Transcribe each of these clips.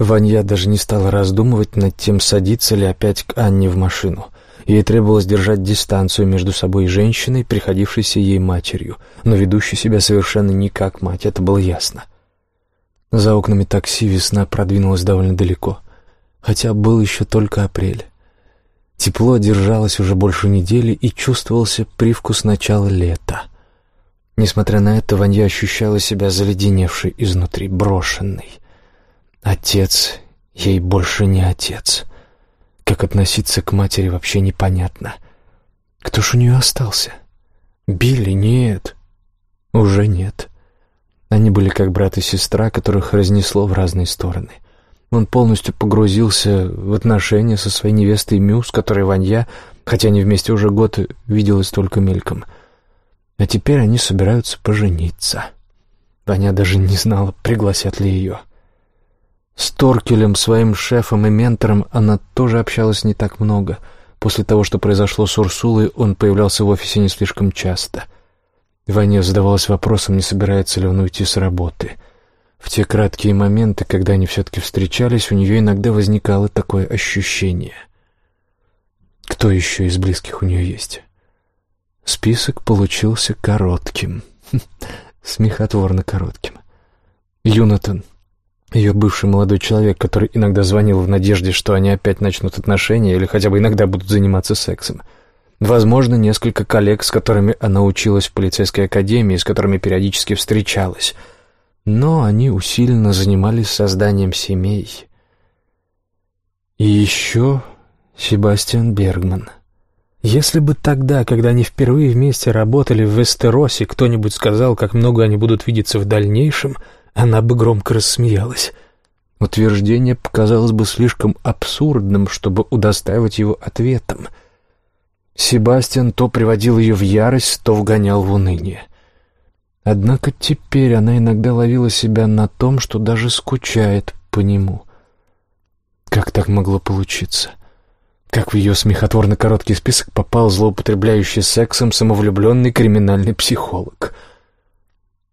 Ванья даже не стала раздумывать над тем, садиться ли опять к Анне в машину. Ей требовалось держать дистанцию между собой и женщиной, приходившейся ей матерью, но ведущей себя совершенно не как мать, это было ясно. За окнами такси весна продвинулась довольно далеко, хотя был еще только апрель. Тепло держалось уже больше недели и чувствовался привкус начала лета. Несмотря на это, Ванья ощущала себя заледеневшей изнутри, брошенной. Отец ей больше не отец. Как относиться к матери вообще непонятно. Кто ж у нее остался? Билли? Нет. Уже нет. Они были как брат и сестра, которых разнесло в разные стороны. Он полностью погрузился в отношения со своей невестой Мю, которой Ванья, хотя они вместе уже год, виделась только мельком. А теперь они собираются пожениться. Ваня даже не знала, пригласят ли ее. С Торкелем, своим шефом и ментором, она тоже общалась не так много. После того, что произошло с Урсулой, он появлялся в офисе не слишком часто. Ваня задавалась вопросом, не собирается ли он уйти с работы. В те краткие моменты, когда они все-таки встречались, у нее иногда возникало такое ощущение. Кто еще из близких у нее есть? Список получился коротким. Смехотворно коротким. Юнатан, ее бывший молодой человек, который иногда звонил в надежде, что они опять начнут отношения или хотя бы иногда будут заниматься сексом. Возможно, несколько коллег, с которыми она училась в полицейской академии, с которыми периодически встречалась. Но они усиленно занимались созданием семей. И еще Себастьян Бергман. Если бы тогда, когда они впервые вместе работали в Вестеросе, кто-нибудь сказал, как много они будут видеться в дальнейшем — она бы громко рассмеялась. Утверждение показалось бы слишком абсурдным, чтобы удостаивать его ответом. Себастьян то приводил ее в ярость, то вгонял в уныние. Однако теперь она иногда ловила себя на том, что даже скучает по нему. Как так могло получиться? Как в ее смехотворно короткий список попал злоупотребляющий сексом самовлюбленный криминальный психолог —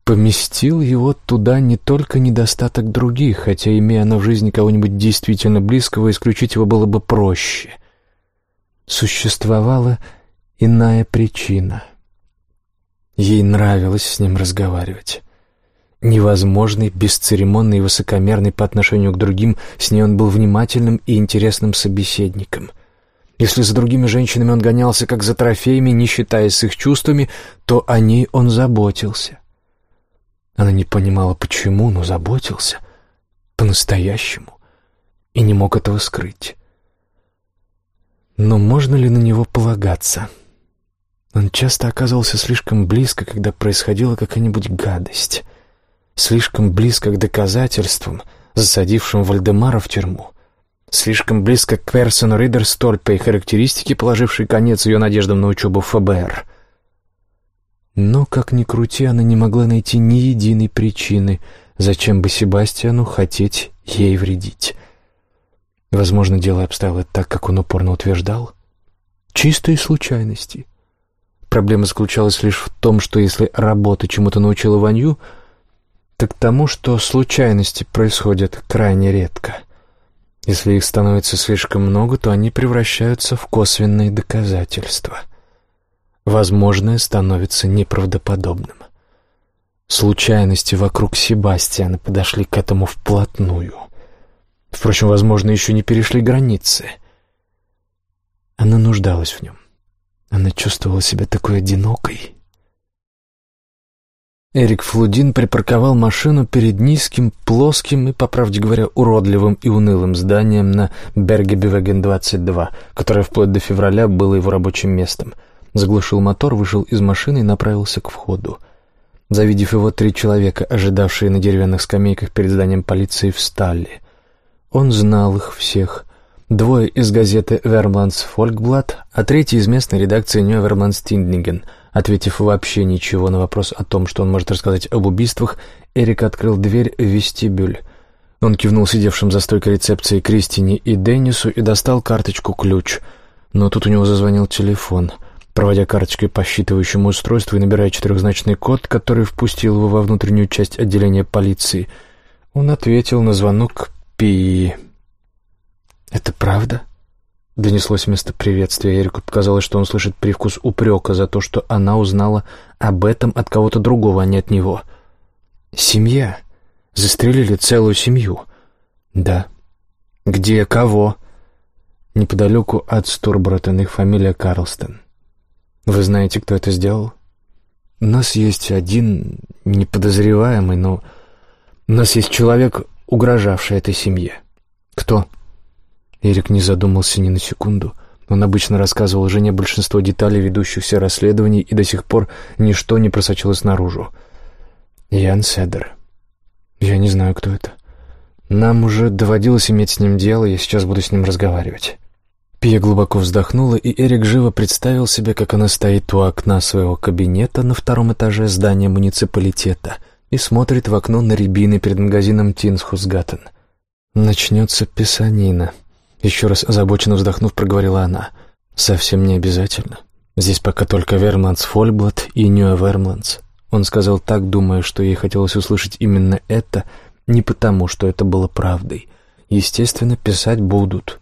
поместил его туда не только недостаток других, хотя, имея она в жизни кого-нибудь действительно близкого, исключить его было бы проще. Существовала иная причина. Ей нравилось с ним разговаривать. Невозможный, бесцеремонный и высокомерный по отношению к другим, с ней он был внимательным и интересным собеседником. Если за другими женщинами он гонялся как за трофеями, не считаясь с их чувствами, то о ней он заботился — она не понимала, почему, но заботился. По-настоящему. И не мог этого скрыть. Но можно ли на него полагаться? Он часто оказывался слишком близко, когда происходила какая-нибудь гадость. Слишком близко к доказательствам, засадившим Вальдемара в тюрьму. Слишком близко к Персону Ридерстольпе и характеристике, положившей конец ее надеждам на учебу в ФБР — но, как ни крути, она не могла найти ни единой причины, зачем бы Себастьяну хотеть ей вредить. Возможно, дело обстояло так, как он упорно утверждал. Чистые случайности. Проблема заключалась лишь в том, что если работа чему-то научила Ванью, так тому, что случайности происходят крайне редко. Если их становится слишком много, то они превращаются в косвенные доказательства — возможное становится неправдоподобным. Случайности вокруг Себастьяна подошли к этому вплотную. Впрочем, возможно, еще не перешли границы. Она нуждалась в нем. Она чувствовала себя такой одинокой. Эрик Флудин припарковал машину перед низким, плоским и, по правде говоря, уродливым и унылым зданием на Бергебевеген-22, которое вплоть до февраля было его рабочим местом — Заглушил мотор, вышел из машины и направился к входу. Завидев его, три человека, ожидавшие на деревянных скамейках перед зданием полиции, встали. Он знал их всех. Двое из газеты «Вермландс Фолькблат», а третий из местной редакции «Нья Вермландс Тиднинген». Ответив вообще ничего на вопрос о том, что он может рассказать об убийствах, Эрик открыл дверь в вестибюль. Он кивнул сидевшим за стойкой рецепции Кристине и Деннису и достал карточку-ключ. Но тут у него зазвонил телефон — Проводя карточкой по считывающему устройству и набирая четырехзначный код, который впустил его во внутреннюю часть отделения полиции, он ответил на звонок Пи. «Это правда?» Донеслось вместо приветствия. Эрику показалось, что он слышит привкус упрека за то, что она узнала об этом от кого-то другого, а не от него. «Семья. Застрелили целую семью». «Да». «Где? Кого?» «Неподалеку от Стурбротен. Их фамилия Карлстон». «Вы знаете, кто это сделал?» «У нас есть один неподозреваемый, но... У нас есть человек, угрожавший этой семье». «Кто?» Эрик не задумался ни на секунду. Он обычно рассказывал жене большинство деталей ведущихся расследований, и до сих пор ничто не просочилось наружу. «Ян Седер. Я не знаю, кто это. Нам уже доводилось иметь с ним дело, я сейчас буду с ним разговаривать». Пия глубоко вздохнула, и Эрик живо представил себе, как она стоит у окна своего кабинета на втором этаже здания муниципалитета и смотрит в окно на рябины перед магазином Тинсхусгаттен. Начнется писанина. Еще раз озабоченно вздохнув, проговорила она. «Совсем не обязательно. Здесь пока только Вермландс Фолькблад и Нья Вермландс». Он сказал так, думая, что ей хотелось услышать именно это, не потому, что это было правдой. Естественно, писать будут.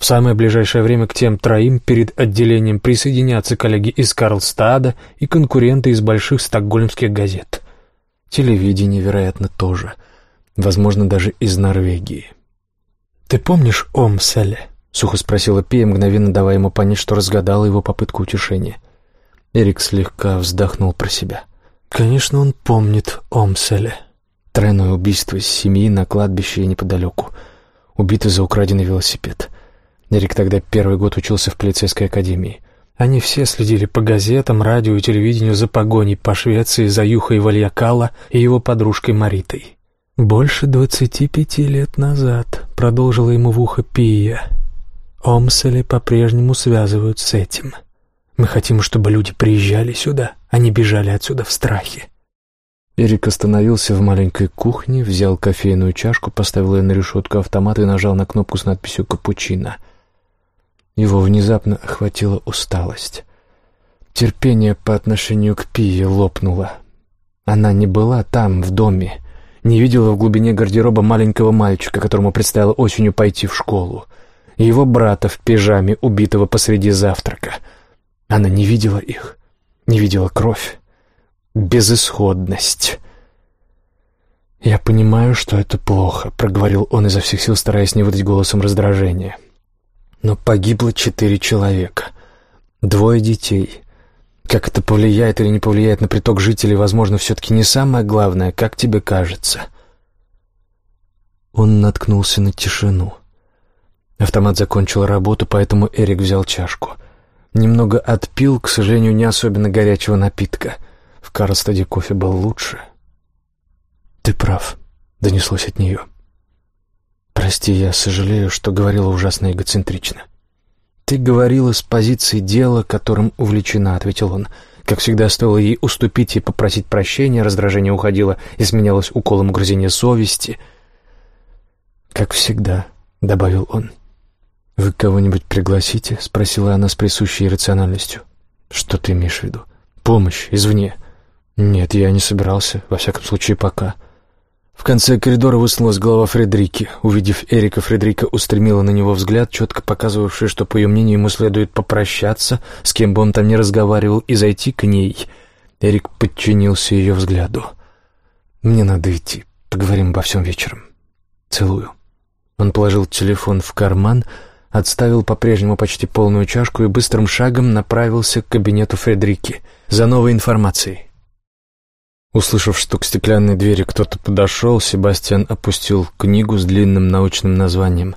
В самое ближайшее время к тем троим перед отделением присоединятся коллеги из Карлстада и конкуренты из больших стокгольмских газет. Телевидение, вероятно, тоже. Возможно, даже из Норвегии. «Ты помнишь Омселе?» — сухо спросила Пия, мгновенно давая ему понять, что разгадала его попытку утешения. Эрик слегка вздохнул про себя. «Конечно, он помнит Омселе. Тройное убийство семьи на кладбище неподалеку. Убитый за украденный велосипед. Эрик тогда первый год учился в полицейской академии. Они все следили по газетам, радио и телевидению за погоней по Швеции за Юхой Вальякала и его подружкой Маритой. «Больше двадцати пяти лет назад», — продолжила ему в ухо Пия, — «Омсели по-прежнему связывают с этим. Мы хотим, чтобы люди приезжали сюда, а не бежали отсюда в страхе». Эрик остановился в маленькой кухне, взял кофейную чашку, поставил ее на решетку автомата и нажал на кнопку с надписью «Капучино». Его внезапно охватила усталость. Терпение по отношению к Пие лопнуло. Она не была там, в доме, не видела в глубине гардероба маленького мальчика, которому предстояло осенью пойти в школу, его брата в пижаме, убитого посреди завтрака. Она не видела их, не видела кровь, безысходность. «Я понимаю, что это плохо», — проговорил он изо всех сил, стараясь не выдать голосом раздражения. «Но погибло четыре человека, двое детей». Как это повлияет или не повлияет на приток жителей, возможно, все-таки не самое главное, как тебе кажется. Он наткнулся на тишину. Автомат закончил работу, поэтому Эрик взял чашку. Немного отпил, к сожалению, не особенно горячего напитка. В Карлстаде кофе был лучше. «Ты прав», — донеслось от нее. «Прости, я сожалею, что говорила ужасно эгоцентрично. «Ты говорила с позиции дела, которым увлечена», — ответил он. Как всегда, стоило ей уступить и попросить прощения, раздражение уходило и сменялось уколом угрызения совести. «Как всегда», — добавил он. «Вы кого-нибудь пригласите?» — спросила она с присущей рациональностью. «Что ты имеешь в виду?» «Помощь извне». «Нет, я не собирался, во всяком случае, пока». В конце коридора высунулась голова Фредрики. Увидев Эрика, Фредрика устремила на него взгляд, четко показывавший, что, по ее мнению, ему следует попрощаться, с кем бы он там ни разговаривал, и зайти к ней. Эрик подчинился ее взгляду. «Мне надо идти. Поговорим обо всем вечером. Целую». Он положил телефон в карман, отставил по-прежнему почти полную чашку и быстрым шагом направился к кабинету Фредрики за новой информацией. Услышав, что к стеклянной двери кто-то подошел, Себастьян опустил книгу с длинным научным названием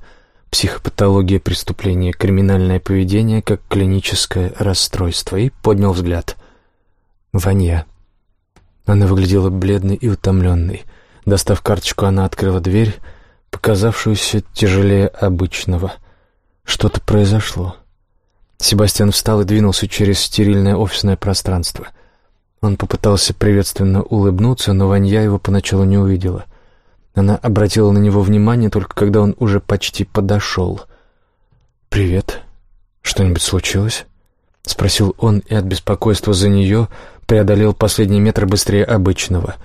«Психопатология преступления. Криминальное поведение как клиническое расстройство» и поднял взгляд. Ванья. Она выглядела бледной и утомленной. Достав карточку, она открыла дверь, показавшуюся тяжелее обычного. Что-то произошло. Себастьян встал и двинулся через стерильное офисное пространство — он попытался приветственно улыбнуться, но Ванья его поначалу не увидела. Она обратила на него внимание только когда он уже почти подошел. «Привет. Что-нибудь случилось?» — спросил он, и от беспокойства за нее преодолел последний метр быстрее обычного.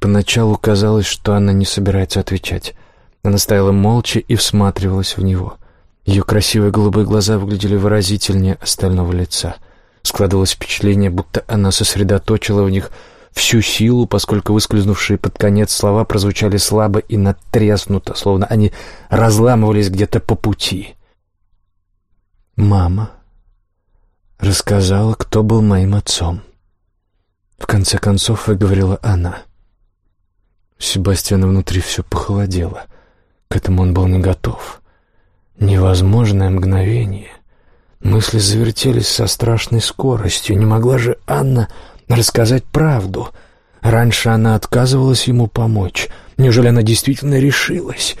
Поначалу казалось, что она не собирается отвечать. Она стояла молча и всматривалась в него. Ее красивые голубые глаза выглядели выразительнее остального лица. Складывалось впечатление, будто она сосредоточила в них всю силу, поскольку выскользнувшие под конец слова прозвучали слабо и натреснуто, словно они разламывались где-то по пути. «Мама рассказала, кто был моим отцом». В конце концов выговорила она. Себастьяна внутри все похолодело. К этому он был не готов. Невозможное мгновение. Мысли завертелись со страшной скоростью. Не могла же Анна рассказать правду. Раньше она отказывалась ему помочь. Неужели она действительно решилась?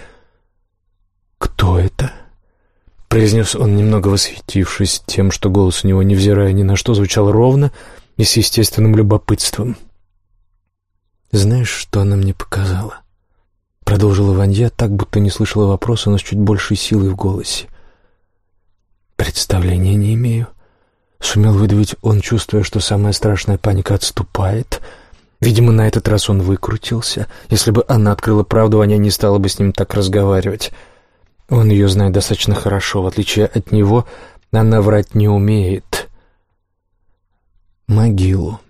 «Кто это?» — произнес он, немного восхитившись тем, что голос у него, невзирая ни на что, звучал ровно и с естественным любопытством. «Знаешь, что она мне показала?» Продолжила Ванья так, будто не слышала вопроса, но с чуть большей силой в голосе. «Представления не имею. Сумел выдавить он, чувствуя, что самая страшная паника отступает. Видимо, на этот раз он выкрутился. Если бы она открыла правду, Аня не стала бы с ним так разговаривать. Он ее знает достаточно хорошо. В отличие от него, она врать не умеет. Могилу.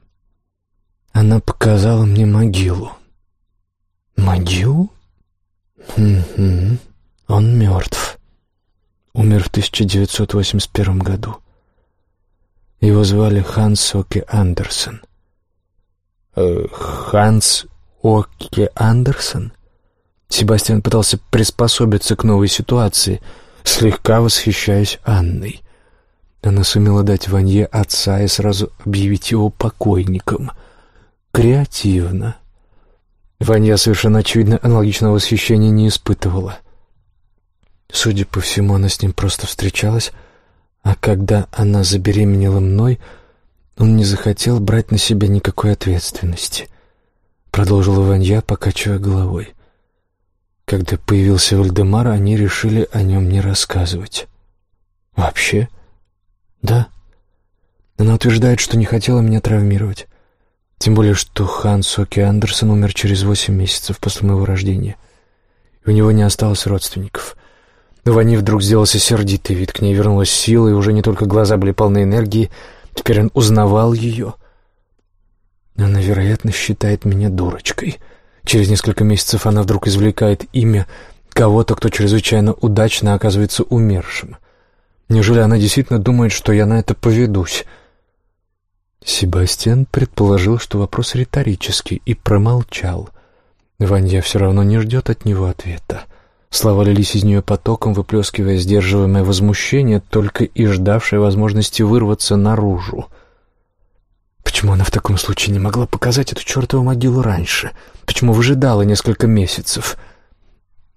Она показала мне могилу. Могилу? Угу. Он мертв. Умер в 1981 году. Его звали Ханс Оке Андерсон. Э, Ханс Оке Андерсон? Себастьян пытался приспособиться к новой ситуации, слегка восхищаясь Анной. Она сумела дать Ванье отца и сразу объявить его покойником. Креативно. Ванья совершенно очевидно аналогичного восхищения не испытывала. Судя по всему, она с ним просто встречалась, а когда она забеременела мной, он не захотел брать на себя никакой ответственности. Продолжила Ванья, покачивая головой. Когда появился Вальдемар, они решили о нем не рассказывать. Вообще? Да. Она утверждает, что не хотела меня травмировать. Тем более, что Ханс Оки Андерсон умер через восемь месяцев после моего рождения. И у него не осталось родственников. Вани вдруг сделался сердитый вид, к ней вернулась сила, и уже не только глаза были полны энергии, теперь он узнавал ее. Она, вероятно, считает меня дурочкой. Через несколько месяцев она вдруг извлекает имя кого-то, кто чрезвычайно удачно оказывается умершим. Неужели она действительно думает, что я на это поведусь? Себастьян предположил, что вопрос риторический, и промолчал. Ванья все равно не ждет от него ответа. Слова лились из нее потоком, выплескивая сдерживаемое возмущение, только и ждавшее возможности вырваться наружу. Почему она в таком случае не могла показать эту чертову могилу раньше? Почему выжидала несколько месяцев?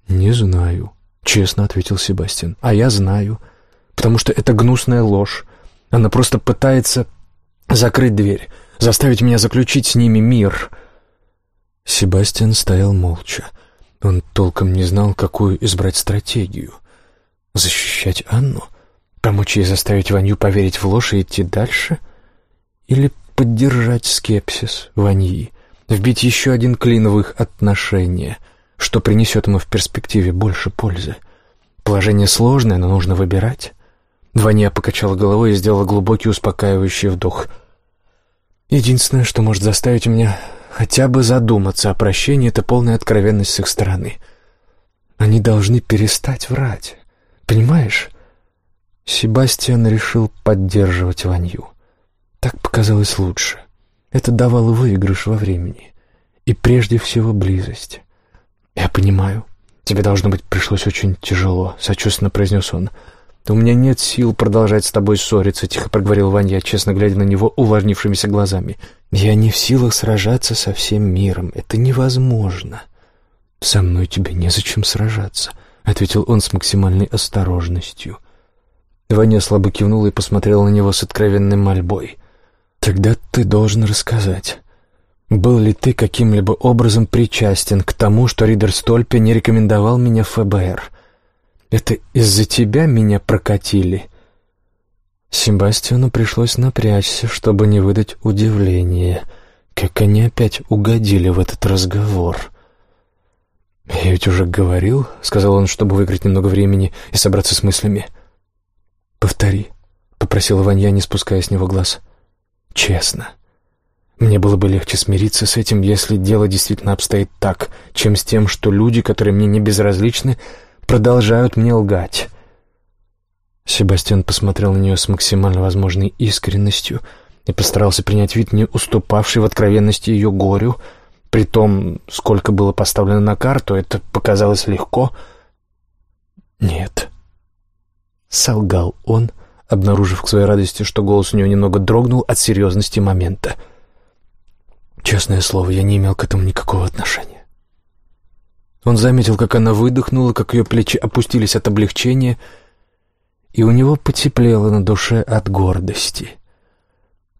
«Не знаю», — честно ответил Себастьян. «А я знаю, потому что это гнусная ложь. Она просто пытается закрыть дверь, заставить меня заключить с ними мир». Себастьян стоял молча. Он толком не знал, какую избрать стратегию. Защищать Анну? Помочь ей заставить Ванью поверить в ложь и идти дальше? Или поддержать скепсис Ваньи, вбить еще один клин в их отношения, что принесет ему в перспективе больше пользы? Положение сложное, но нужно выбирать. Ваня покачала головой и сделала глубокий успокаивающий вдох. «Единственное, что может заставить меня хотя бы задуматься о прощении — это полная откровенность с их стороны. Они должны перестать врать. Понимаешь?» Себастьян решил поддерживать Ванью. Так показалось лучше. Это давало выигрыш во времени. И прежде всего близость. «Я понимаю. Тебе, должно быть, пришлось очень тяжело», — сочувственно произнес он. «У меня нет сил продолжать с тобой ссориться», — тихо проговорил Ваня, честно глядя на него увлажнившимися глазами. «Я не в силах сражаться со всем миром. Это невозможно». «Со мной тебе незачем сражаться», — ответил он с максимальной осторожностью. Ваня слабо кивнул и посмотрел на него с откровенной мольбой. «Тогда ты должен рассказать, был ли ты каким-либо образом причастен к тому, что Ридер Стольпе не рекомендовал меня ФБР?» Это из-за тебя меня прокатили?» Себастьяну пришлось напрячься, чтобы не выдать удивления, как они опять угодили в этот разговор. «Я ведь уже говорил», — сказал он, чтобы выиграть немного времени и собраться с мыслями. «Повтори», — попросила Ванья, не спуская с него глаз. «Честно. Мне было бы легче смириться с этим, если дело действительно обстоит так, чем с тем, что люди, которые мне не безразличны, продолжают мне лгать». Себастьян посмотрел на нее с максимально возможной искренностью и постарался принять вид, не уступавший в откровенности ее горю, при том, сколько было поставлено на карту, это показалось легко. «Нет», — солгал он, обнаружив к своей радости, что голос у него немного дрогнул от серьезности момента. «Честное слово, я не имел к этому никакого отношения». Он заметил, как она выдохнула, как ее плечи опустились от облегчения — и у него потеплело на душе от гордости.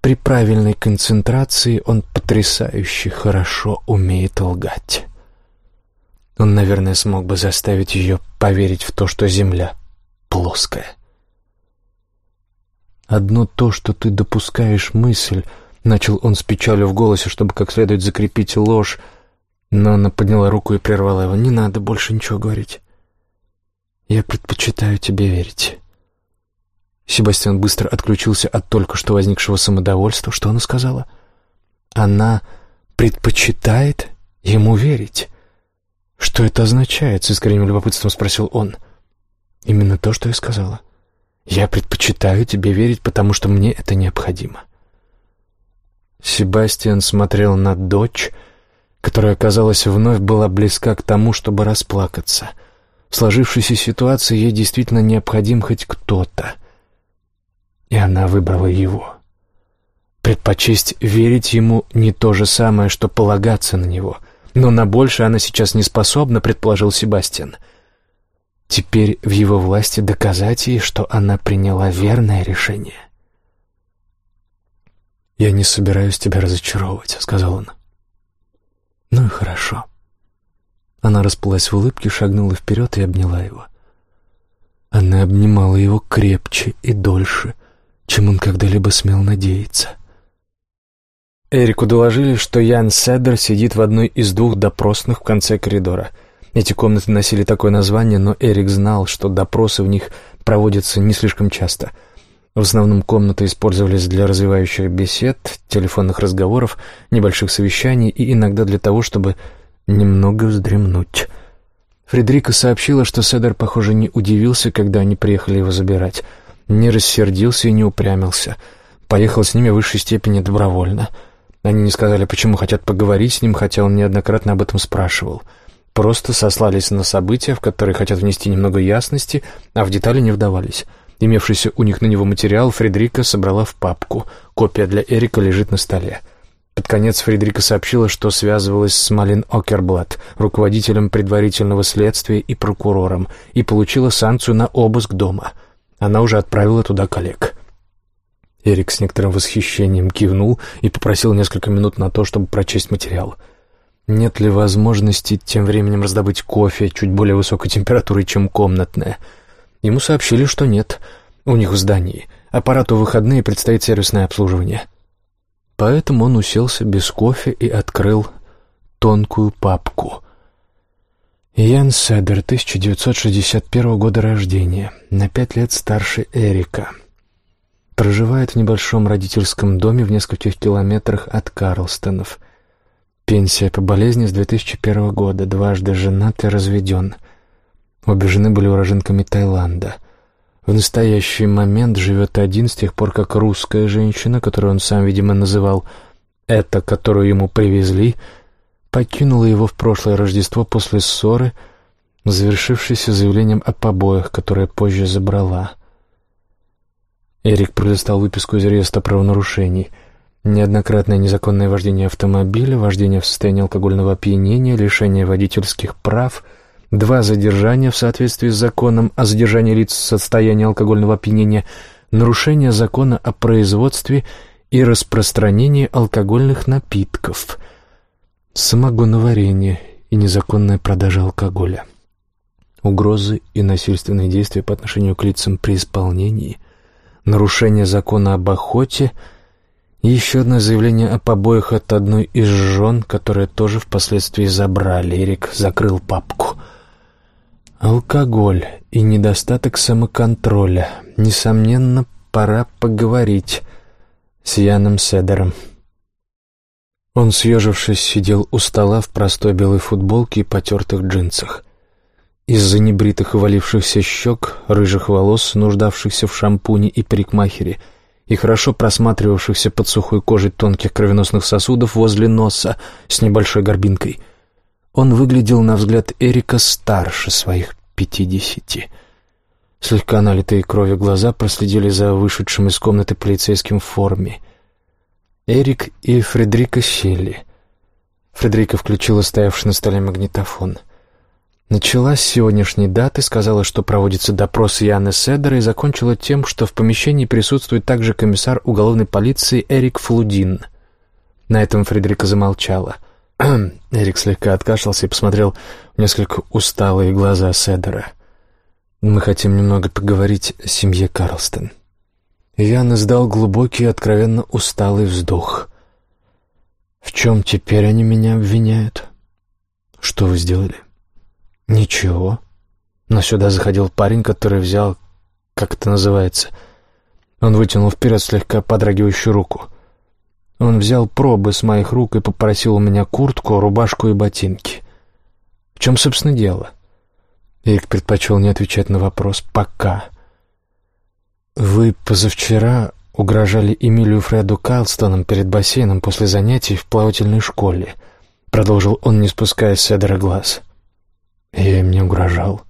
При правильной концентрации он потрясающе хорошо умеет лгать. Он, наверное, смог бы заставить ее поверить в то, что Земля плоская. «Одно то, что ты допускаешь мысль», — начал он с печалью в голосе, чтобы как следует закрепить ложь, но она подняла руку и прервала его. «Не надо больше ничего говорить. Я предпочитаю тебе верить». Себастьян быстро отключился от только что возникшего самодовольства. Что она сказала? Она предпочитает ему верить. «Что это означает?» — с искренним любопытством спросил он. «Именно то, что я сказала. Я предпочитаю тебе верить, потому что мне это необходимо». Себастьян смотрел на дочь, которая, казалось, вновь была близка к тому, чтобы расплакаться. В сложившейся ситуации ей действительно необходим хоть кто-то — и она выбрала его. Предпочесть верить ему не то же самое, что полагаться на него. Но на больше она сейчас не способна, предположил Себастьян. Теперь в его власти доказать ей, что она приняла верное решение. «Я не собираюсь тебя разочаровывать», — сказал он. «Ну и хорошо». Она расплылась в улыбке, шагнула вперед и обняла его. Она обнимала его крепче и дольше — чем он когда-либо смел надеяться. Эрику доложили, что Ян Седер сидит в одной из двух допросных в конце коридора. Эти комнаты носили такое название, но Эрик знал, что допросы в них проводятся не слишком часто. В основном комнаты использовались для развивающих бесед, телефонных разговоров, небольших совещаний и иногда для того, чтобы немного вздремнуть. Фредерика сообщила, что Седер, похоже, не удивился, когда они приехали его забирать — не рассердился и не упрямился. Поехал с ними в высшей степени добровольно. Они не сказали, почему хотят поговорить с ним, хотя он неоднократно об этом спрашивал. Просто сослались на события, в которые хотят внести немного ясности, а в детали не вдавались. Имевшийся у них на него материал Фредерика собрала в папку. Копия для Эрика лежит на столе. Под конец Фредерика сообщила, что связывалась с Малин Окерблат, руководителем предварительного следствия и прокурором, и получила санкцию на обыск дома — она уже отправила туда коллег. Эрик с некоторым восхищением кивнул и попросил несколько минут на то, чтобы прочесть материал. Нет ли возможности тем временем раздобыть кофе чуть более высокой температуры, чем комнатное? Ему сообщили, что нет. У них в здании. Аппарату в выходные предстоит сервисное обслуживание. Поэтому он уселся без кофе и открыл тонкую папку — Ян Седер, 1961 года рождения, на пять лет старше Эрика. Проживает в небольшом родительском доме в нескольких километрах от Карлстонов. Пенсия по болезни с 2001 года, дважды женат и разведен. Обе жены были уроженками Таиланда. В настоящий момент живет один с тех пор, как русская женщина, которую он сам, видимо, называл «это, которую ему привезли», покинула его в прошлое Рождество после ссоры, завершившейся заявлением о побоях, которое позже забрала. Эрик пролистал выписку из реестра правонарушений. Неоднократное незаконное вождение автомобиля, вождение в состоянии алкогольного опьянения, лишение водительских прав, два задержания в соответствии с законом о задержании лиц в состоянии алкогольного опьянения, нарушение закона о производстве и распространении алкогольных напитков — самогоноварение и незаконная продажа алкоголя, угрозы и насильственные действия по отношению к лицам при исполнении, нарушение закона об охоте еще одно заявление о побоях от одной из жен, которое тоже впоследствии забрали. Эрик закрыл папку. Алкоголь и недостаток самоконтроля. Несомненно, пора поговорить с Яном Седером. Он, съежившись, сидел у стола в простой белой футболке и потертых джинсах. Из-за небритых и валившихся щек, рыжих волос, нуждавшихся в шампуне и парикмахере, и хорошо просматривавшихся под сухой кожей тонких кровеносных сосудов возле носа с небольшой горбинкой, он выглядел, на взгляд Эрика, старше своих пятидесяти. Слегка налитые кровью глаза проследили за вышедшим из комнаты полицейским в форме. Эрик и Фредерика сели. Фредерика включила стоявший на столе магнитофон. Начала с сегодняшней даты, сказала, что проводится допрос Яны Седера и закончила тем, что в помещении присутствует также комиссар уголовной полиции Эрик Флудин. На этом Фредерика замолчала. Эрик слегка откашлялся и посмотрел в несколько усталые глаза Седера. «Мы хотим немного поговорить о семье Карлстон». Ян издал глубокий откровенно усталый вздох. «В чем теперь они меня обвиняют?» «Что вы сделали?» «Ничего». Но сюда заходил парень, который взял... Как это называется? Он вытянул вперед слегка подрагивающую руку. Он взял пробы с моих рук и попросил у меня куртку, рубашку и ботинки. В чем, собственно, дело? Эрик предпочел не отвечать на вопрос «пока». «Вы позавчера угрожали Эмилию Фреду Карлстоном перед бассейном после занятий в плавательной школе», — продолжил он, не спуская с Седера глаз. «Я им не угрожал».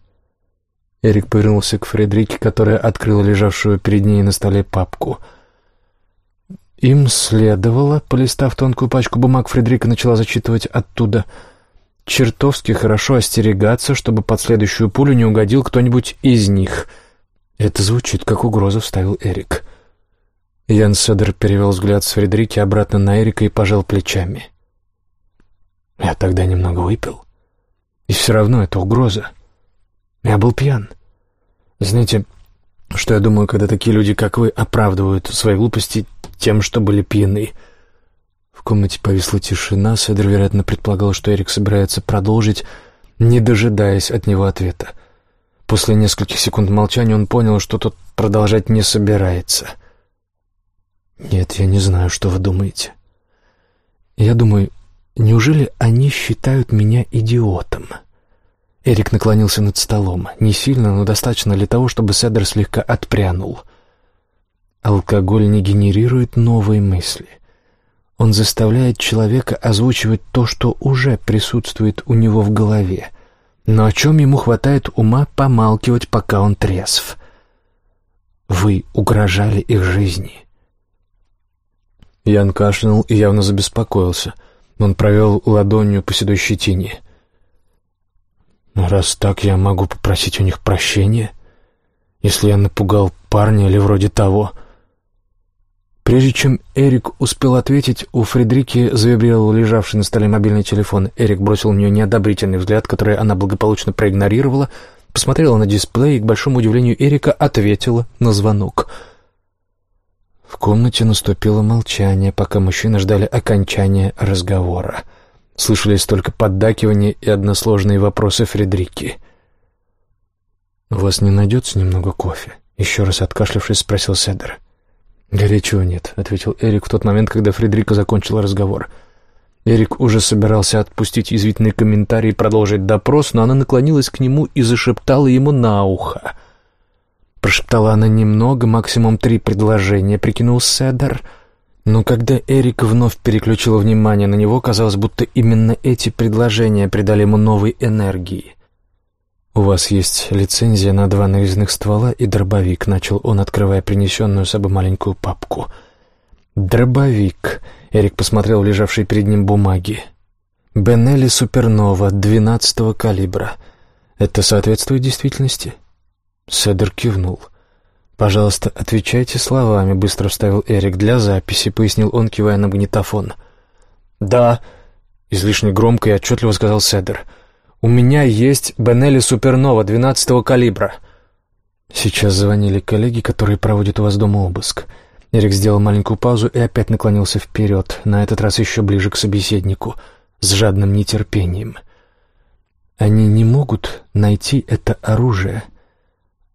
Эрик повернулся к Фредерике, которая открыла лежавшую перед ней на столе папку. Им следовало, полистав тонкую пачку бумаг, Фредерика начала зачитывать оттуда «чертовски хорошо остерегаться, чтобы под следующую пулю не угодил кто-нибудь из них», — «Это звучит как угроза», — вставил Эрик. Ян Седер перевел взгляд с Фредерики обратно на Эрика и пожал плечами. «Я тогда немного выпил. И все равно это угроза. Я был пьян. Знаете, что я думаю, когда такие люди, как вы, оправдывают свои глупости тем, что были пьяны?» В комнате повисла тишина. Седер, вероятно, предполагал, что Эрик собирается продолжить, не дожидаясь от него ответа. После нескольких секунд молчания он понял, что тот продолжать не собирается. «Нет, я не знаю, что вы думаете. Я думаю, неужели они считают меня идиотом?» Эрик наклонился над столом. Не сильно, но достаточно для того, чтобы Седер слегка отпрянул. Алкоголь не генерирует новые мысли. Он заставляет человека озвучивать то, что уже присутствует у него в голове но о чем ему хватает ума помалкивать, пока он трезв? Вы угрожали их жизни. Ян кашлянул и явно забеспокоился. Он провел ладонью по седой щетине. «Раз так, я могу попросить у них прощения, если я напугал парня или вроде того». Прежде чем Эрик успел ответить, у Фредрики завибрировал лежавший на столе мобильный телефон. Эрик бросил на нее неодобрительный взгляд, который она благополучно проигнорировала, посмотрела на дисплей и, к большому удивлению Эрика, ответила на звонок. В комнате наступило молчание, пока мужчины ждали окончания разговора. Слышались только поддакивания и односложные вопросы Фредрики. «У вас не найдется немного кофе?» — еще раз откашлявшись, спросил Седер. «Горячего нет», — ответил Эрик в тот момент, когда Фредерика закончила разговор. Эрик уже собирался отпустить язвительный комментарий и продолжить допрос, но она наклонилась к нему и зашептала ему на ухо. Прошептала она немного, максимум три предложения, прикинул Седер. Но когда Эрик вновь переключил внимание на него, казалось, будто именно эти предложения придали ему новой энергии. «У вас есть лицензия на два нарезных ствола и дробовик», — начал он, открывая принесенную с собой маленькую папку. «Дробовик», — Эрик посмотрел лежавшие перед ним бумаги. «Бенелли Супернова, двенадцатого калибра. Это соответствует действительности?» Седер кивнул. «Пожалуйста, отвечайте словами», — быстро вставил Эрик. «Для записи», — пояснил он, кивая на магнитофон. «Да», — излишне громко и отчетливо сказал Седер. «Да». У меня есть Бенелли Супернова 12-го калибра». Сейчас звонили коллеги, которые проводят у вас дома обыск. Эрик сделал маленькую паузу и опять наклонился вперед, на этот раз еще ближе к собеседнику, с жадным нетерпением. «Они не могут найти это оружие.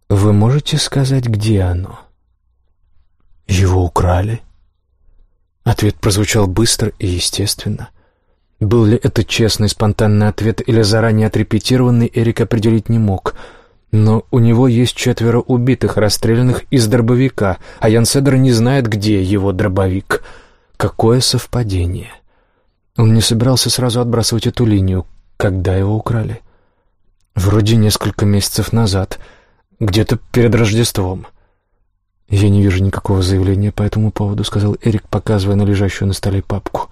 Вы можете сказать, где оно?» «Его украли?» Ответ прозвучал быстро и естественно. Был ли это честный, спонтанный ответ или заранее отрепетированный, Эрик определить не мог — но у него есть четверо убитых, расстрелянных из дробовика, а Ян Седер не знает, где его дробовик. Какое совпадение. Он не собирался сразу отбрасывать эту линию. Когда его украли? Вроде несколько месяцев назад. Где-то перед Рождеством. «Я не вижу никакого заявления по этому поводу», — сказал Эрик, показывая на лежащую на столе папку.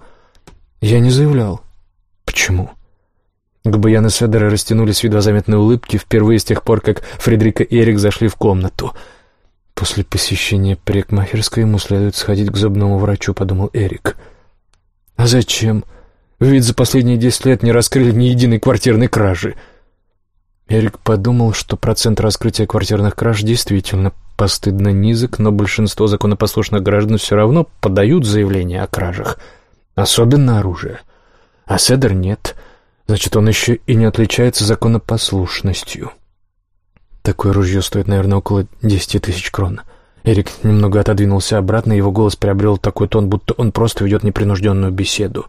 «Я не заявлял». «Почему?» Губы Яны Седера растянулись в едва заметной улыбке впервые с тех пор, как Фредерика и Эрик зашли в комнату. «После посещения парикмахерской ему следует сходить к зубному врачу», — подумал Эрик. «А зачем? Вы ведь за последние десять лет не раскрыли ни единой квартирной кражи». Эрик подумал, что процент раскрытия квартирных краж действительно постыдно низок, но большинство законопослушных граждан все равно подают заявление о кражах, особенно оружие. А Седер нет — Значит, он еще и не отличается законопослушностью. Такое ружье стоит, наверное, около десяти тысяч крон. Эрик немного отодвинулся обратно, его голос приобрел такой тон, будто он просто ведет непринужденную беседу.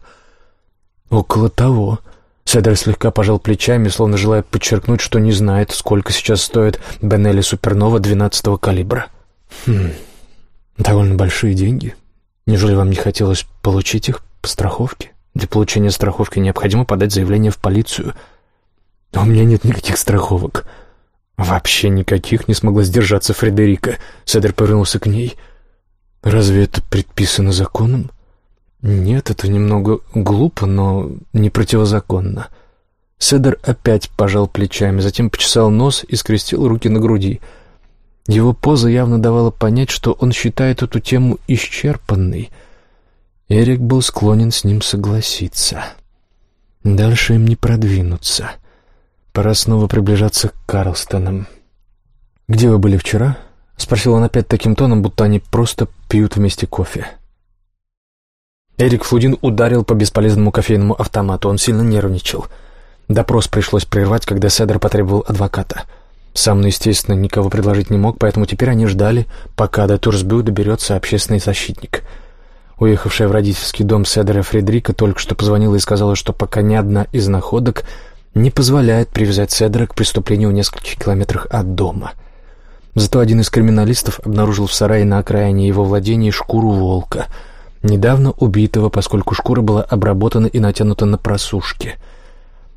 «Около того». Седер слегка пожал плечами, словно желая подчеркнуть, что не знает, сколько сейчас стоит Бенелли Супернова двенадцатого калибра. «Хм, довольно большие деньги. Неужели вам не хотелось получить их по страховке?» Для получения страховки необходимо подать заявление в полицию. У меня нет никаких страховок. Вообще никаких, не смогла сдержаться Фредерика. Седер повернулся к ней. Разве это предписано законом? Нет, это немного глупо, но не противозаконно. Седер опять пожал плечами, затем почесал нос и скрестил руки на груди. Его поза явно давала понять, что он считает эту тему исчерпанной — Эрик был склонен с ним согласиться. Дальше им не продвинуться. Пора снова приближаться к Карлстонам. «Где вы были вчера?» — спросил он опять таким тоном, будто они просто пьют вместе кофе. Эрик Флудин ударил по бесполезному кофейному автомату. Он сильно нервничал. Допрос пришлось прервать, когда Седер потребовал адвоката. Сам, ну, естественно, никого предложить не мог, поэтому теперь они ждали, пока до Турсбю доберется общественный защитник — Уехавшая в родительский дом Седера Фредрика только что позвонила и сказала, что пока ни одна из находок не позволяет привязать Седера к преступлению в нескольких километрах от дома. Зато один из криминалистов обнаружил в сарае на окраине его владения шкуру волка, недавно убитого, поскольку шкура была обработана и натянута на просушке —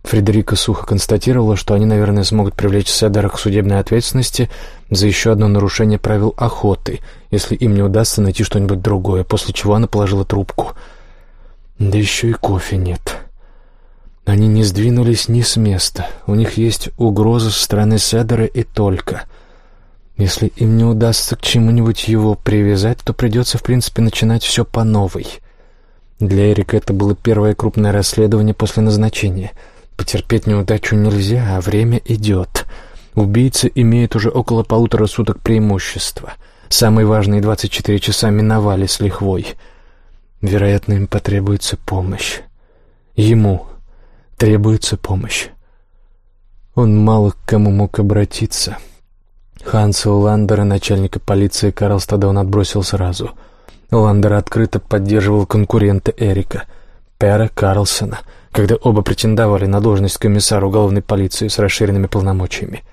Фредерика сухо констатировала, что они, наверное, смогут привлечь Седера к судебной ответственности за еще одно нарушение правил охоты, если им не удастся найти что-нибудь другое, после чего она положила трубку. Да еще и кофе нет. Они не сдвинулись ни с места. У них есть угроза со стороны Седера и только. Если им не удастся к чему-нибудь его привязать, то придется, в принципе, начинать все по новой. Для Эрика это было первое крупное расследование после назначения — Потерпеть неудачу нельзя, а время идет. Убийца имеет уже около полутора суток преимущества. Самые важные 24 часа миновали с лихвой. Вероятно, им потребуется помощь. Ему требуется помощь. Он мало к кому мог обратиться. Ханса Ландера, начальника полиции Карлстада, он отбросил сразу. Ландер открыто поддерживал конкурента Эрика, Пера Карлсона — когда оба претендовали на должность комиссара уголовной полиции с расширенными полномочиями.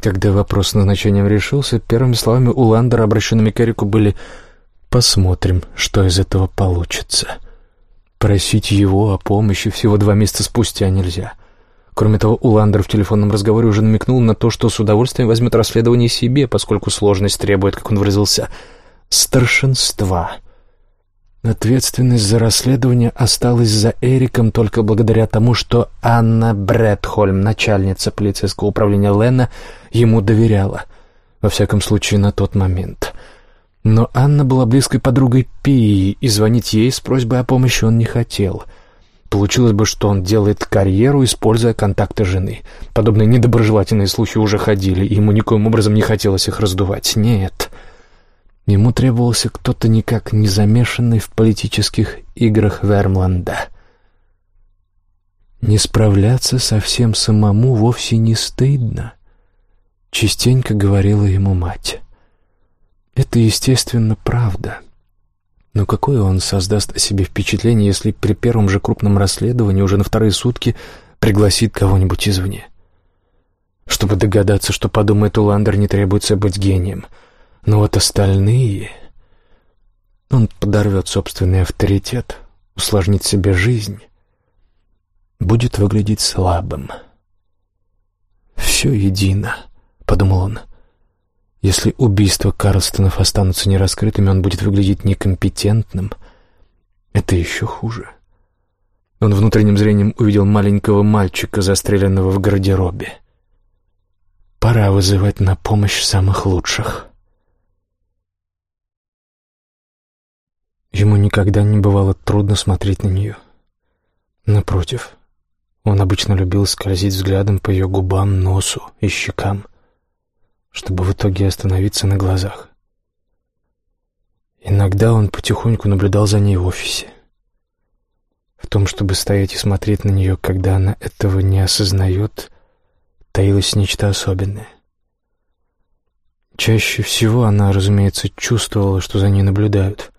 Когда вопрос с назначением решился, первыми словами у Ландера, обращенными к Эрику, были «посмотрим, что из этого получится». Просить его о помощи всего два месяца спустя нельзя. Кроме того, Уландер в телефонном разговоре уже намекнул на то, что с удовольствием возьмет расследование себе, поскольку сложность требует, как он выразился, «старшинства». Ответственность за расследование осталась за Эриком только благодаря тому, что Анна Брэдхольм, начальница полицейского управления Лена, ему доверяла. Во всяком случае, на тот момент. Но Анна была близкой подругой Пии, и звонить ей с просьбой о помощи он не хотел. Получилось бы, что он делает карьеру, используя контакты жены. Подобные недоброжелательные слухи уже ходили, и ему никоим образом не хотелось их раздувать. Нет. Ему требовался кто-то никак не замешанный в политических играх Вермланда. Не справляться совсем самому вовсе не стыдно, частенько говорила ему мать. Это, естественно, правда. Но какое он создаст о себе впечатление, если при первом же крупном расследовании уже на вторые сутки пригласит кого-нибудь извне? Чтобы догадаться, что подумает Уландер, не требуется быть гением. Но вот остальные... Он подорвет собственный авторитет, усложнит себе жизнь, будет выглядеть слабым. «Все едино», — подумал он. Если убийства Карлстонов останутся нераскрытыми, он будет выглядеть некомпетентным. Это еще хуже. Он внутренним зрением увидел маленького мальчика, застреленного в гардеробе. Пора вызывать на помощь самых лучших. Ему никогда не бывало трудно смотреть на нее. Напротив, он обычно любил скользить взглядом по ее губам, носу и щекам чтобы в итоге остановиться на глазах. Иногда он потихоньку наблюдал за ней в офисе. В том, чтобы стоять и смотреть на нее, когда она этого не осознает, таилось нечто особенное. Чаще всего она, разумеется, чувствовала, что за ней наблюдают.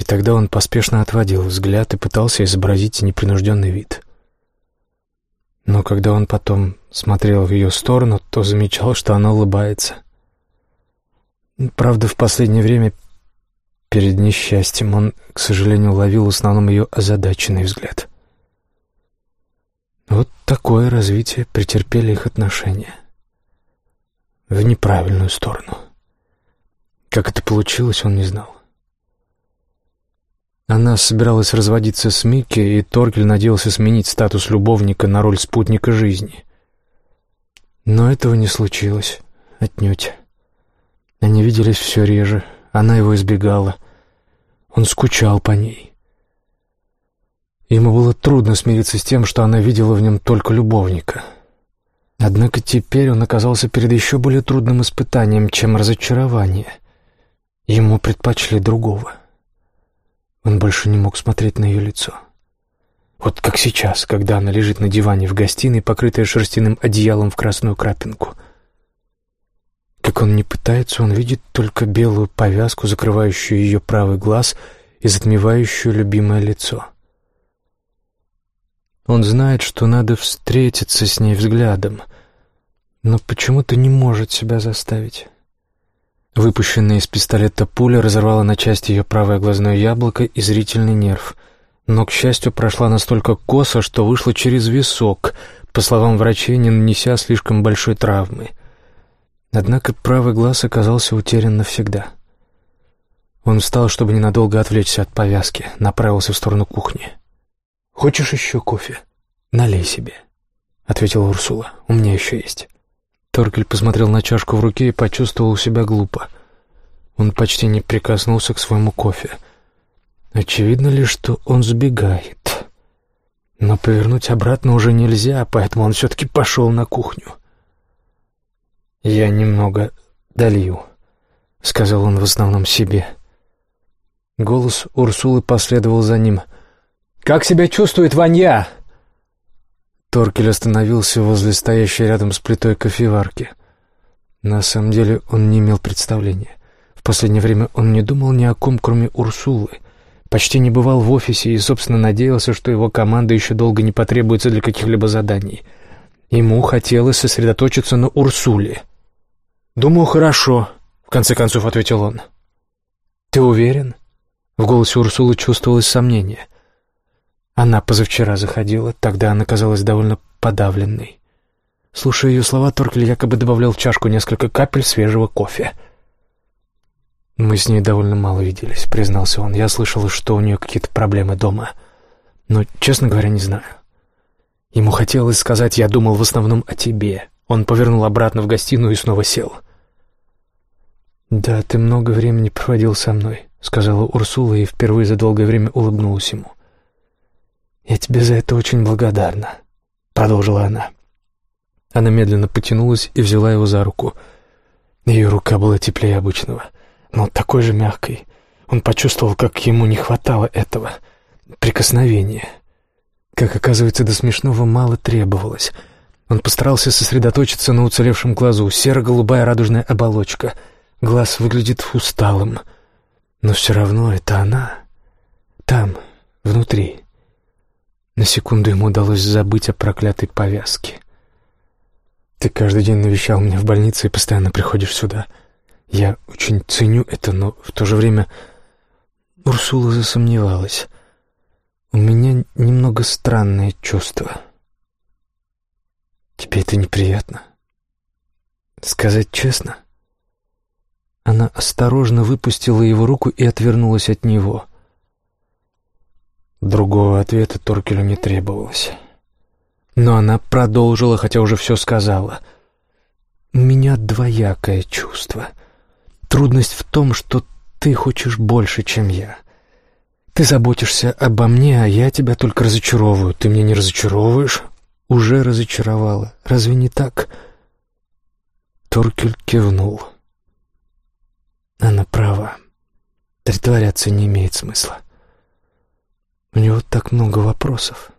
И тогда он поспешно отводил взгляд и пытался изобразить непринужденный вид. Но когда он потом смотрел в ее сторону, то замечал, что она улыбается. Правда, в последнее время перед несчастьем он, к сожалению, ловил в основном ее озадаченный взгляд. Вот такое развитие претерпели их отношения. В неправильную сторону. Как это получилось, он не знал. Она собиралась разводиться с Микки, и Торгель надеялся сменить статус любовника на роль спутника жизни. Но этого не случилось. Отнюдь. Они виделись все реже. Она его избегала. Он скучал по ней. Ему было трудно смириться с тем, что она видела в нем только любовника. Однако теперь он оказался перед еще более трудным испытанием, чем разочарование. Ему предпочли другого. Он больше не мог смотреть на ее лицо. Вот как сейчас, когда она лежит на диване в гостиной, покрытая шерстяным одеялом в красную крапинку. Как он не пытается, он видит только белую повязку, закрывающую ее правый глаз и затмевающую любимое лицо. Он знает, что надо встретиться с ней взглядом, но почему-то не может себя заставить. Выпущенная из пистолета пуля разорвала на части ее правое глазное яблоко и зрительный нерв. Но, к счастью, прошла настолько косо, что вышла через висок, по словам врачей, не нанеся слишком большой травмы. Однако правый глаз оказался утерян навсегда. Он встал, чтобы ненадолго отвлечься от повязки, направился в сторону кухни. «Хочешь еще кофе? Налей себе», — ответила Урсула. «У меня еще есть». Торкель посмотрел на чашку в руке и почувствовал себя глупо. Он почти не прикоснулся к своему кофе. Очевидно ли, что он сбегает? Но повернуть обратно уже нельзя, поэтому он все-таки пошел на кухню. «Я немного долью», — сказал он в основном себе. Голос Урсулы последовал за ним. «Как себя чувствует Ванья?» Торкель остановился возле стоящей рядом с плитой кофеварки. На самом деле он не имел представления. В последнее время он не думал ни о ком, кроме Урсулы. Почти не бывал в офисе и, собственно, надеялся, что его команда еще долго не потребуется для каких-либо заданий. Ему хотелось сосредоточиться на Урсуле. «Думаю, хорошо», — в конце концов ответил он. «Ты уверен?» В голосе Урсулы чувствовалось сомнение. Она позавчера заходила, тогда она казалась довольно подавленной. Слушая ее слова, Торкель якобы добавлял в чашку несколько капель свежего кофе. «Мы с ней довольно мало виделись», — признался он. «Я слышал, что у нее какие-то проблемы дома. Но, честно говоря, не знаю». Ему хотелось сказать «я думал в основном о тебе». Он повернул обратно в гостиную и снова сел. «Да, ты много времени проводил со мной», — сказала Урсула и впервые за долгое время улыбнулась ему. «Я тебе за это очень благодарна», — продолжила она. Она медленно потянулась и взяла его за руку. Ее рука была теплее обычного. но такой же мягкой. Он почувствовал, как ему не хватало этого прикосновения. Как оказывается, до смешного мало требовалось. Он постарался сосредоточиться на уцелевшем глазу. Серо-голубая радужная оболочка. Глаз выглядит усталым. Но все равно это она. Там, внутри. На секунду ему удалось забыть о проклятой повязке. «Ты каждый день навещал меня в больнице и постоянно приходишь сюда. Я очень ценю это, но в то же время...» Урсула засомневалась. «У меня немного странное чувство. Тебе это неприятно? Сказать честно?» Она осторожно выпустила его руку и отвернулась от него. Другого ответа Торкелю не требовалось. Но она продолжила, хотя уже все сказала. «У меня двоякое чувство. Трудность в том, что ты хочешь больше, чем я. Ты заботишься обо мне, а я тебя только разочаровываю. Ты меня не разочаровываешь?» «Уже разочаровала. Разве не так?» Торкель кивнул. Она права. Притворяться не имеет смысла. У него так много вопросов,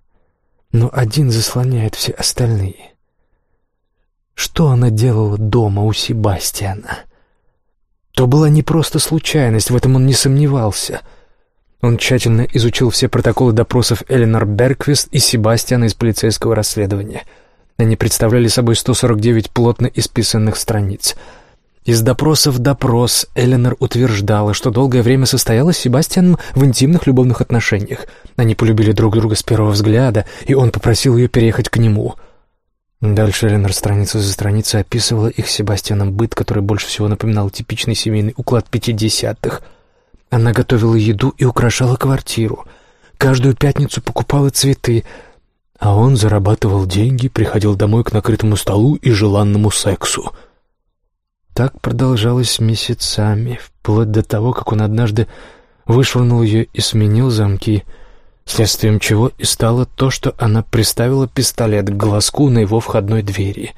но один заслоняет все остальные. Что она делала дома у Себастьяна? То была не просто случайность, в этом он не сомневался. Он тщательно изучил все протоколы допросов Эленор Берквист и Себастьяна из полицейского расследования. Они представляли собой 149 плотно исписанных страниц — из допроса в допрос Эленор утверждала, что долгое время состояла с Себастьяном в интимных любовных отношениях. Они полюбили друг друга с первого взгляда, и он попросил ее переехать к нему. Дальше Эленор страница за страницей описывала их с Себастьяном быт, который больше всего напоминал типичный семейный уклад пятидесятых. Она готовила еду и украшала квартиру. Каждую пятницу покупала цветы, а он зарабатывал деньги, приходил домой к накрытому столу и желанному сексу — так продолжалось месяцами, вплоть до того, как он однажды вышвырнул ее и сменил замки, следствием чего и стало то, что она приставила пистолет к глазку на его входной двери.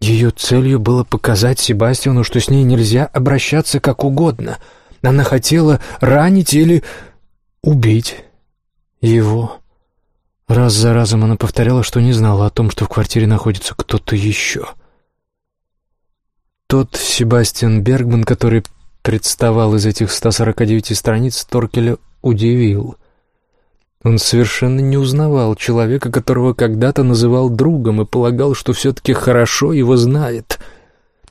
Ее целью было показать Себастьяну, что с ней нельзя обращаться как угодно. Она хотела ранить или убить его. Раз за разом она повторяла, что не знала о том, что в квартире находится кто-то еще — тот Себастьян Бергман, который представал из этих 149 страниц, Торкеля удивил. Он совершенно не узнавал человека, которого когда-то называл другом, и полагал, что все-таки хорошо его знает.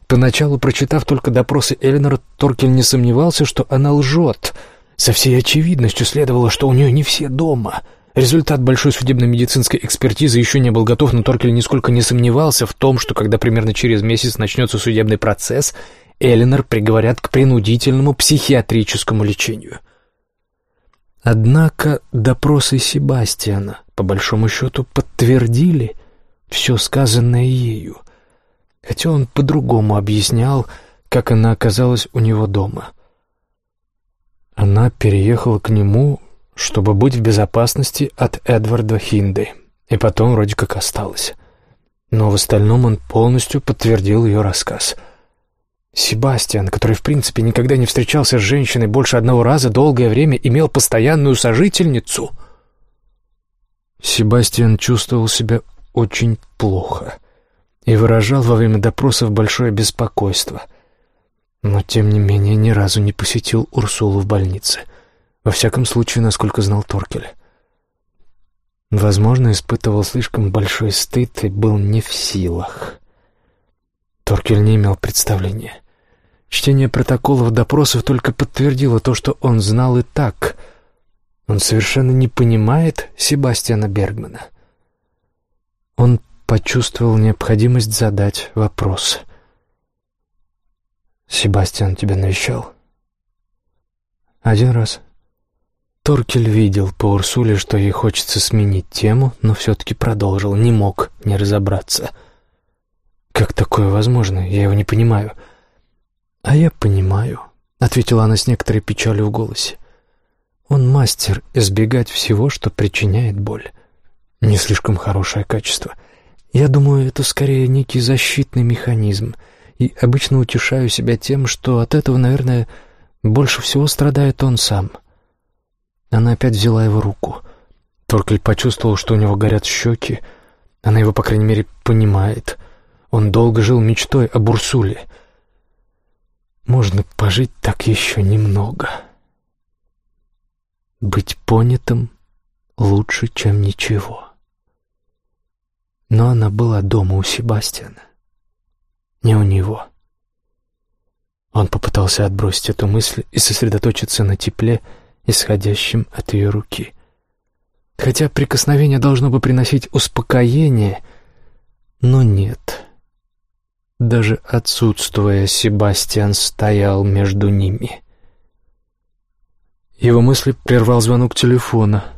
Поначалу, прочитав только допросы Эленор, Торкель не сомневался, что она лжет. Со всей очевидностью следовало, что у нее не все дома — Результат большой судебно-медицинской экспертизы еще не был готов, но Торкель нисколько не сомневался в том, что когда примерно через месяц начнется судебный процесс, Эленор приговорят к принудительному психиатрическому лечению. Однако допросы Себастьяна, по большому счету, подтвердили все сказанное ею, хотя он по-другому объяснял, как она оказалась у него дома. Она переехала к нему чтобы быть в безопасности от Эдварда Хинды, и потом вроде как осталось. Но в остальном он полностью подтвердил ее рассказ. Себастьян, который в принципе никогда не встречался с женщиной больше одного раза, долгое время имел постоянную сожительницу. Себастьян чувствовал себя очень плохо и выражал во время допросов большое беспокойство, но тем не менее ни разу не посетил Урсулу в больнице — во всяком случае, насколько знал Торкель. Возможно, испытывал слишком большой стыд и был не в силах. Торкель не имел представления. Чтение протоколов допросов только подтвердило то, что он знал и так. Он совершенно не понимает Себастьяна Бергмана. Он почувствовал необходимость задать вопрос. «Себастьян тебя навещал?» «Один раз», Торкель видел по Урсуле, что ей хочется сменить тему, но все-таки продолжил, не мог не разобраться. «Как такое возможно? Я его не понимаю». «А я понимаю», — ответила она с некоторой печалью в голосе. «Он мастер избегать всего, что причиняет боль. Не слишком хорошее качество. Я думаю, это скорее некий защитный механизм. и обычно утешаю себя тем, что от этого, наверное, больше всего страдает он сам. Она опять взяла его руку. Торкель почувствовал, что у него горят щеки. Она его, по крайней мере, понимает. Он долго жил мечтой об Урсуле. Можно пожить так еще немного. Быть понятым лучше, чем ничего. Но она была дома у Себастьяна, не у него. Он попытался отбросить эту мысль и сосредоточиться на тепле, исходящем от ее руки. Хотя прикосновение должно бы приносить успокоение, но нет. Даже отсутствуя, Себастьян стоял между ними. Его мысли прервал звонок телефона —